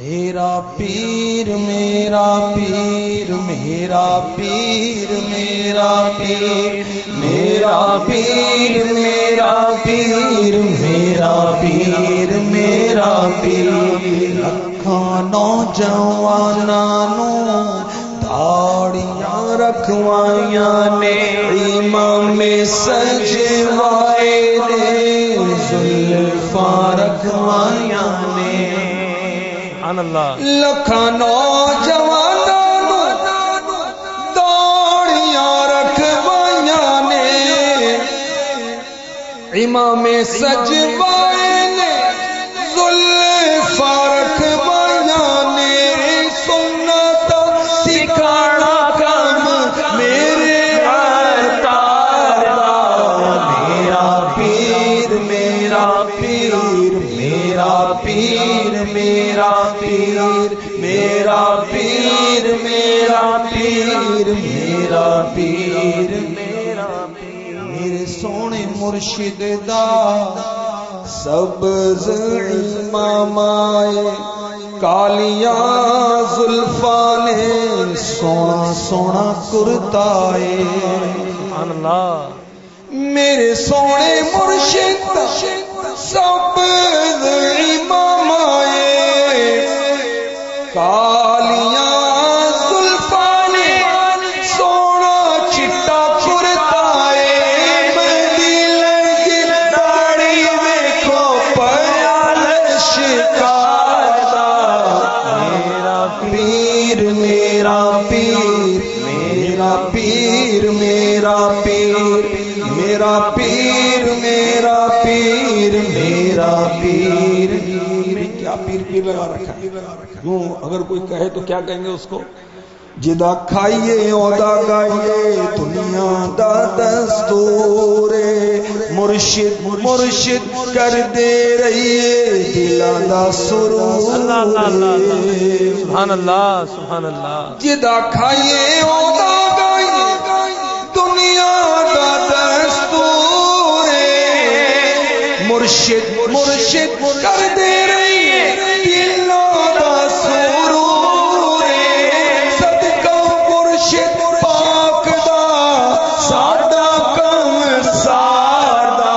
میرا پیر میرا پیر میرا پیر میرا پیر میرا پیر میرا پیر میرا پیر میرا پیر۔ رکھا نوجوان تاڑیاں رکھوائیاں نے، امام سجوائے۔ سبحان اللہ لکھا نوجوانوں امام سجوائے نے ظلم پیر میرا پیر میرا پیر میرا پیر میرا پیر۔ میرے سونے مرشد دا سبز امامائے کالیاں زلفاں نے سونا سونا کرتائے۔ سبحان اللہ۔ میرے سونے مرشد سب میرا پیر میرا پیر میرا پیر میرا پیر میرا پیر۔ کیا پیر پیر لگا رکھا ہے؟ کیوں اگر کوئی کہے تو کیا کہیں گے اس کو؟ جدا کھائیے اودا گائیے دنیا دا دستور مرشد مرشد کر دے رہیے دلاں دا سرور اللہ اللہ سبحان اللہ سبحان اللہ۔ جدا کھائیے اودا مرشد مرشد کر دے رہی ہے دلوں دا سرور صدقہ مرشد پاک دا ساڈا کم ساڈا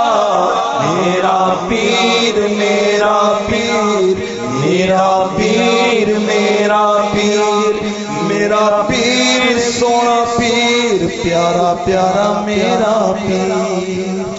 میرا پیر میرا پیر میرا پیر میرا پیر۔ میرا پیر، سونا پیر، پیارا پیارا، میرا پیر۔